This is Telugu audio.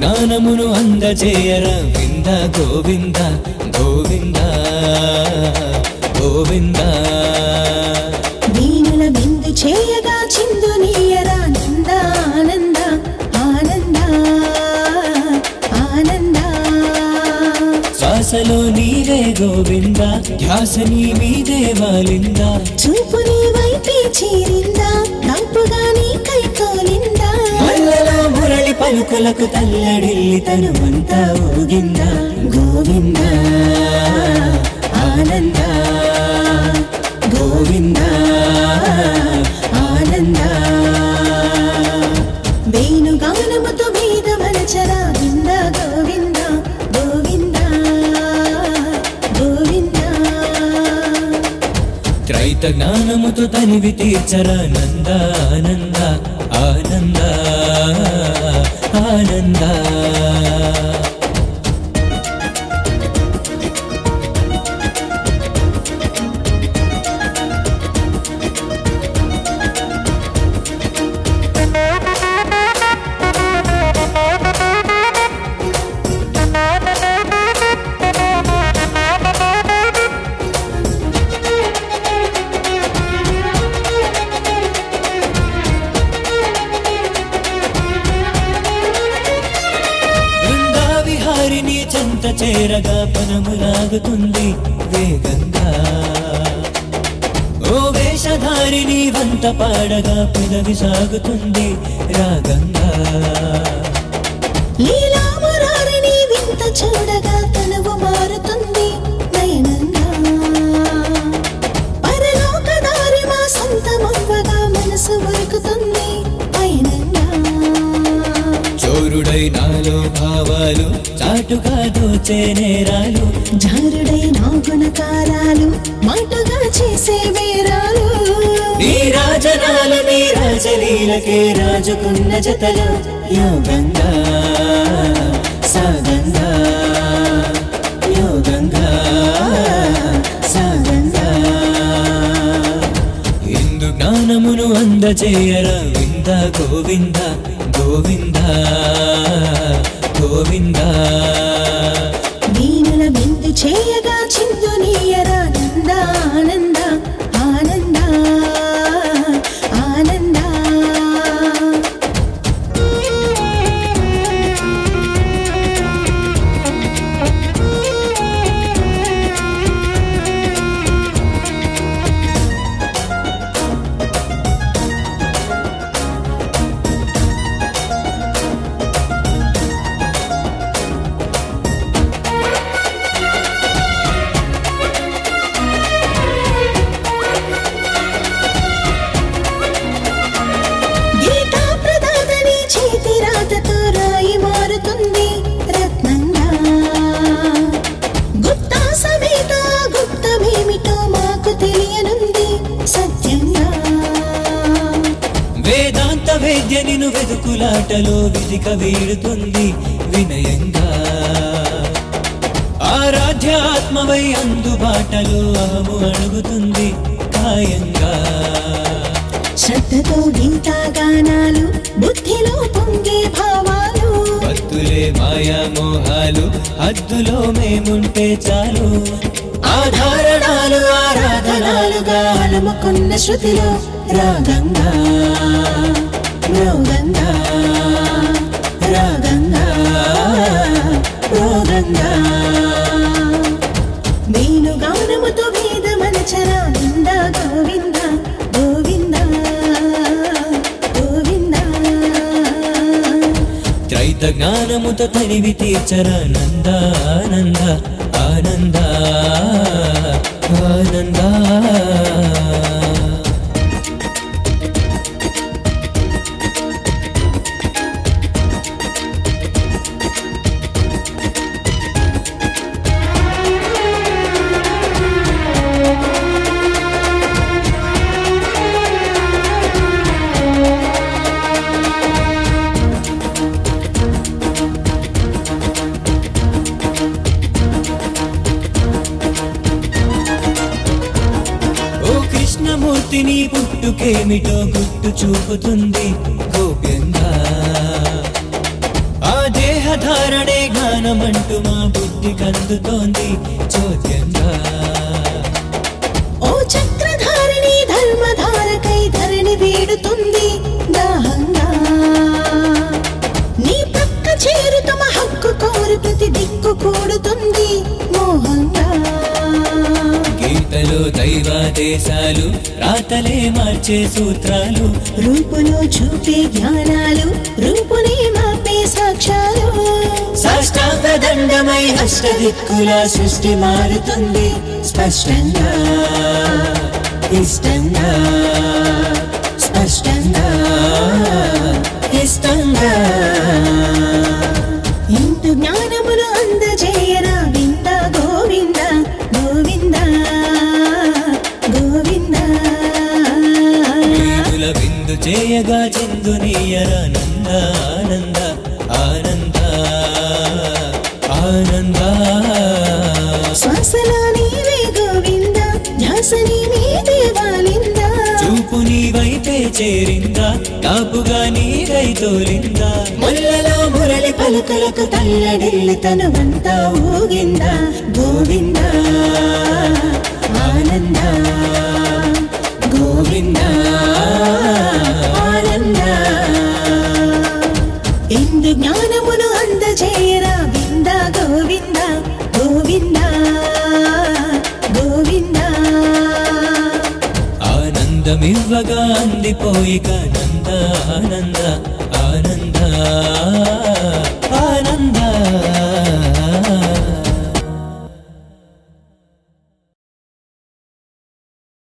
జ్ఞానమును అందజేయర. వింద గోవింద గోవింద గోవింద. దీనుల బిందు చేయగా చిందు నీయరా. నంద ఆనంద ఆనంద ఆనంద. శ్వాసలో నీవే గోవింద ధ్యాస నీ మీదే వాలిందా. చూపు నీ వైపే చేరిందా పలుకులకు తల్లడిల్లి తను అంతా ఊగిందా? గోవింద? ఆనంద? గోవింద? ఆనంద? వేణు వేణుగానముతో మీద మలచరా వింద? గోవింద? గోవింద? గోవింద? త్రైత జ్ఞానముతో తనివి తీర్చరా? నంద ఆనంద ఆనంద. ఆనంద చేరగా పనములాగుతుంది వేగంగా. ఓ వేషధారిని వంత పాడగా పెదవి సాగుతుంది రాగంగా. లీలా వింత చూడగా తనువు చాటుగా దోచే నేరాలు జారుడై నా గుణకారాలు మాటగా చేసే వేరాలు నీ రాజనాలు నీ రాజలీలకే రాజుకున్న జతలు. యోగంగా సాగంగా యోగంగా సాగంగా. ఇందు జ్ఞానమును అందజేయర వింద గోవింద గోవింద గోవింద. వేదాంత వేద్య నిను వెదుకులాటలో విధిక వీడుతుంది వినయంగా. ఆరాధ్య ఆత్మవై అందుబాటలో అహము అడుగుతుంది కాయంగా శ్రద్ధతో గీతా గానాలు బుద్ధిలో పొంగే భావాలు. భక్తులే మాయా మోహాలు హద్దులో మేముంటే చాలు. ఆధారణాలు ఆరాధనాలుగా అలముకున్న శృతిలో రాగంగా మృగంగా రాగంగా రోగంగా. నేను గౌనముతో వేద మనచరా నింద గోవింద గోవింద గోవింద. త్రైత జ్ఞానముతో తనివి తీర్చర నంద ఆనంద ఆనంద. ఆనంద నీ పుట్టుకేమిటో గుట్టు చూపుతుంది గోప్యంగా. ఆ దేహధారణే గానమంటూ మా బుద్ధి కందుతోంది చోద్యంగా. ఓ చక్రధారిణి ధర్మధారకై ధరణి వీడుతుంది దైవాదేశాలు రాతలే మార్చే సూత్రాలు. రూపులో చూపే జ్ఞానాలు రూపునే మాపే సాక్ష్యాలు. సాష్టాంగ దండమై అష్టదిక్కుల సృష్టి మారుతుంది. స్పష్టంగా ఇష్టంగా స్పష్టంగా ఇష్టంగా. ఆనంద ఆనంద ఆనంద. శ్వాసలా నీవే గోవింద ధ్యాస నీవే దేవాలింద. చూపు నీ వైపే చేరిందా తాపుగా నీదై తోలిందా. ముల్లలో మురళి పలుకలకు తల్లడిల్లి తనువంతా ఊగింద. గోవింద ఆనంద గోవింద. ఆనందమివ్వగా అందిపోయిక నంద ఆనంద ఆనంద ఆనంద.